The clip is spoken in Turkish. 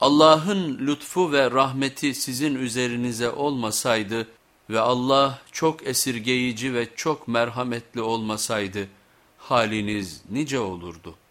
Allah'ın lütfu ve rahmeti sizin üzerinize olmasaydı ve Allah çok esirgeyici ve çok merhametli olmasaydı haliniz nice olurdu.''